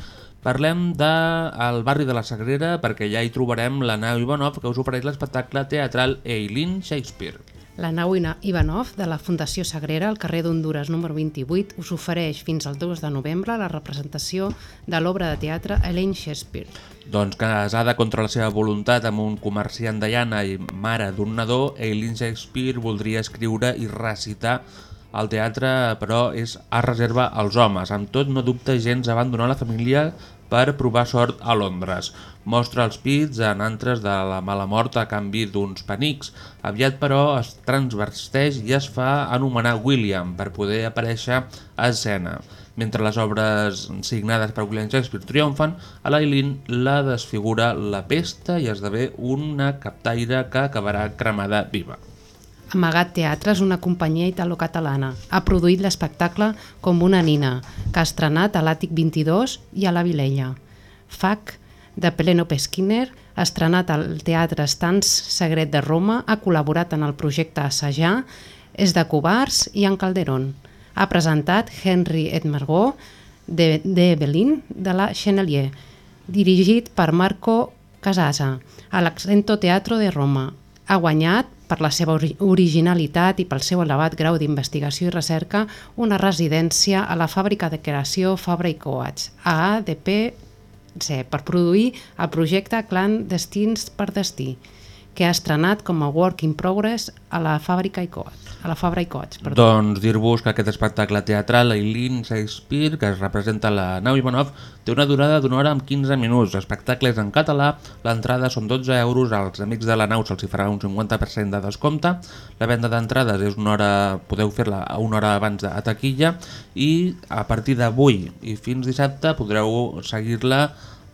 Parlem del barri de la Sagrera perquè allà hi trobarem la nau Ivanov que us ofereix l'espectacle teatral Eileen Shakespeare. La nau Ivanov de la Fundació Sagrera al carrer d'Honduras número 28 us ofereix fins al 2 de novembre la representació de l'obra de teatre Elaine Shakespeare. Doncs casada contra la seva voluntat amb un comerciant de llana i mare d'un nadó, Eileen Shakespeare voldria escriure i recitar al teatre, però és a reserva als homes. Amb tot, no dubta gens abandonar la família per provar sort a Londres. Mostra els pits en antres de la mala mort a canvi d'uns penics. Aviat, però, es transverteix i es fa anomenar William per poder aparèixer a escena. Mentre les obres signades per William Shakespeare triomfen, a l'Aileen la desfigura la pesta i esdevé una captaire que acabarà cremada viva. Amagat Teatre és una companyia italo-catalana. Ha produït l'espectacle Com una nina, que ha estrenat a l'Àtic 22 i a la Vilella. FAC, de Penelope Skinner, ha estrenat al Teatre Estants Sagret de Roma, ha col·laborat en el projecte Assajar, És de Covards i en Calderón. Ha presentat Henry Edmergot, de, de Belín, de la Chenelier, dirigit per Marco Casasa, a l'Accento Teatro de Roma. Ha guanyat per la seva ori- originalitat i pel seu elevat grau d'investigació i recerca, una residència a la fàbrica de creació Fabra i Coats, AADP-C, per produir el projecte Clandestins per Destí, que ha estrenat com a Work in Progress a la fàbrica i Coats. A la Fabra i Coats, perdó. Doncs dir-vos que aquest espectacle teatral, Eileen Shakespeare, que es representa a la nau Ivanov, té una durada d'una hora amb 15 minuts. L'espectacle és en català, l'entrada són 12 euros, als amics de la nau se'ls farà un 50% de descompte, la venda d'entrades és una hora, podeu fer-la a una hora abans de a taquilla, i a partir d'avui i fins dissabte podreu seguir-la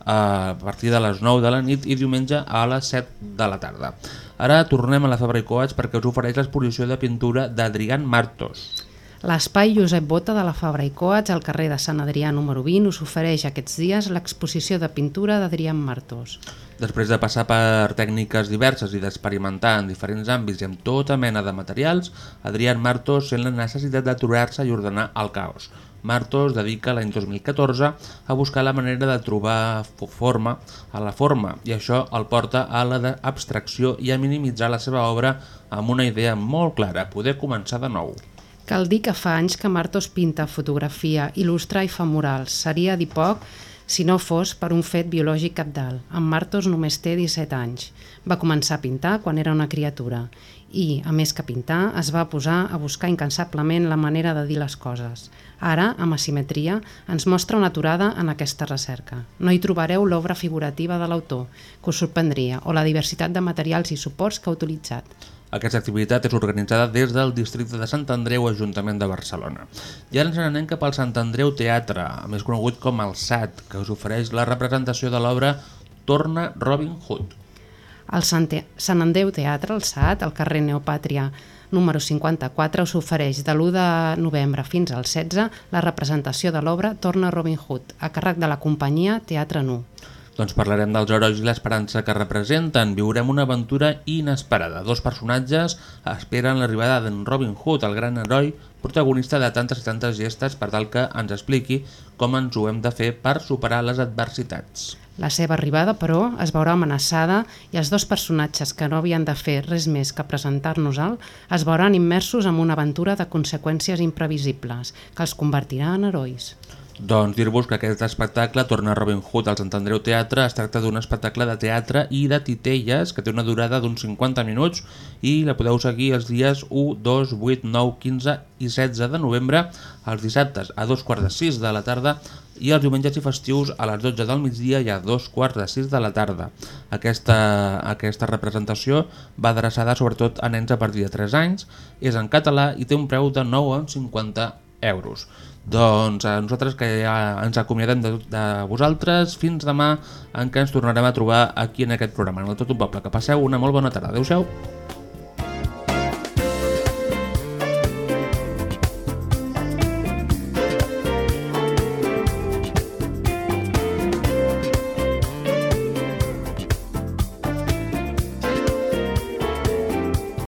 a partir de les 9 de la nit i diumenge a les 7 de la tarda. Ara tornem a la Fabra i Coats perquè us ofereix l'exposició de pintura d'Adrián Martos. L'espai Josep Bota de la Fabra i Coats al carrer de Sant Adrià número 20 us ofereix aquests dies l'exposició de pintura d'Adrián Martos. Després de passar per tècniques diverses i d'experimentar en diferents àmbits i amb tota mena de materials, Adrián Martos sent la necessitat d'aturar-se i ordenar el caos. Martos dedica l'any 2014 a buscar la manera de trobar fo- forma a la forma i això el porta a la d'abstracció i a minimitzar la seva obra amb una idea molt clara, poder començar de nou. Cal dir que fa anys que Martos pinta fotografia, il·lustra i fa murals. Seria dir poc si no fos per un fet biològic capdalt. En Martos només té 17 anys. Va començar a pintar quan era una criatura i, a més que pintar, es va posar a buscar incansablement la manera de dir les coses. Ara, amb asimetria, ens mostra una aturada en aquesta recerca. No hi trobareu l'obra figurativa de l'autor, que us sorprendria, o la diversitat de materials i suports que ha utilitzat. Aquesta activitat és organitzada des del districte de Sant Andreu, Ajuntament de Barcelona. I ara ens n'anem cap al Sant Andreu Teatre, més conegut com el SAT, que us ofereix la representació de l'obra Torna Robin Hood. El Sant, Te- Sant Andreu Teatre, el SAT, al carrer Neopàtria número 54, us ofereix de l'1 de novembre fins al 16 la representació de l'obra Torna Robin Hood, a càrrec de la companyia Teatre Nu. Doncs parlarem dels herois i l'esperança que representen. Viurem una aventura inesperada. Dos personatges esperen l'arribada d'en Robin Hood, el gran heroi protagonista de tantes i tantes gestes per tal que ens expliqui com ens ho hem de fer per superar les adversitats. La seva arribada, però, es veurà amenaçada i els dos personatges que no havien de fer res més que presentar-nos-el es veuran immersos en una aventura de conseqüències imprevisibles que els convertirà en herois. Doncs dir-vos que aquest espectacle torna Robin Hood al Sant Andreu Teatre. Es tracta d'un espectacle de teatre i de titelles que té una durada d'uns 50 minuts i la podeu seguir els dies 1, 2, 8, 9, 15 i 16 de novembre, els dissabtes a dos quarts de 6 de la tarda i els diumenges i festius a les 12 del migdia i a dos quarts de 6 de la tarda. Aquesta, aquesta representació va adreçada sobretot a nens a partir de 3 anys, és en català i té un preu de 9,50 euros. Doncs a nosaltres que ja ens acomiadem de, de vosaltres fins demà en què ens tornarem a trobar aquí en aquest programa, en el Tot un Poble. Que passeu una molt bona tarda. Adéu-siau.